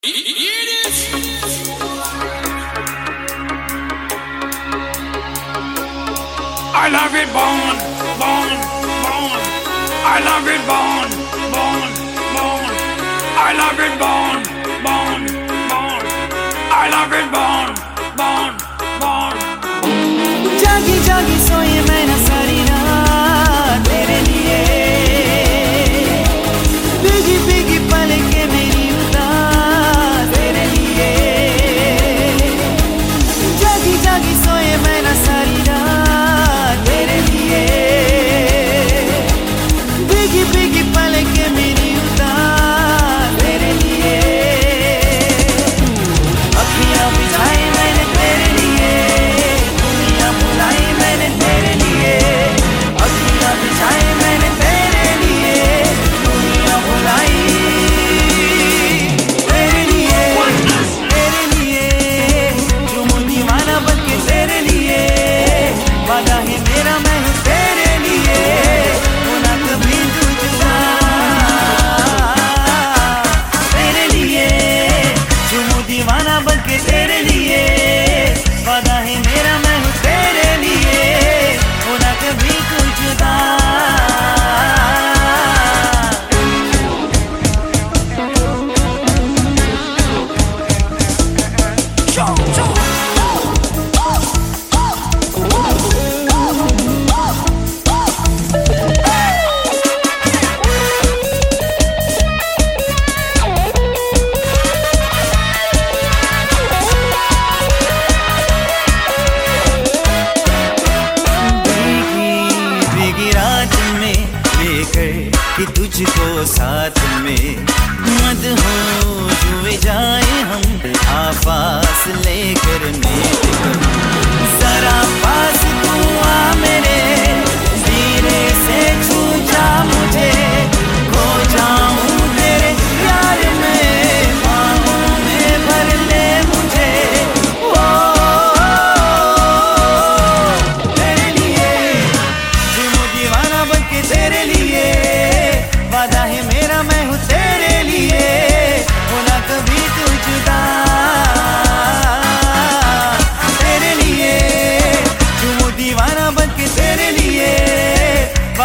I love it bone, bone, bone. I love it bone, bone, bone. I love it bone.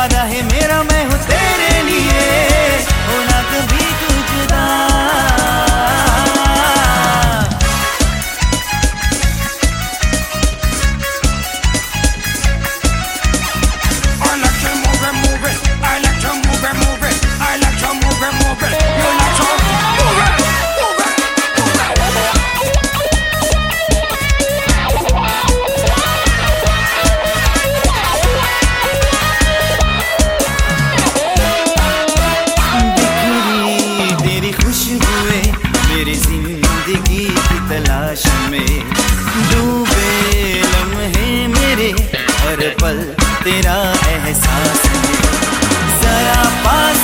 वादा है मेरी ज़िंदगी की तलाश में। डूबे लम्हे मेरे, हर पल तेरा एहसास है। जरा पास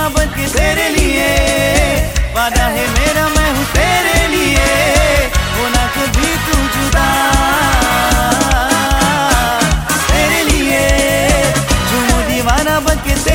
ना बन के तेरे लिए? वादा है मेरा, मैं हूँ तेरे लिए। होना कभी तू जुदा। तेरे लिए। झूमू दीवाना बन के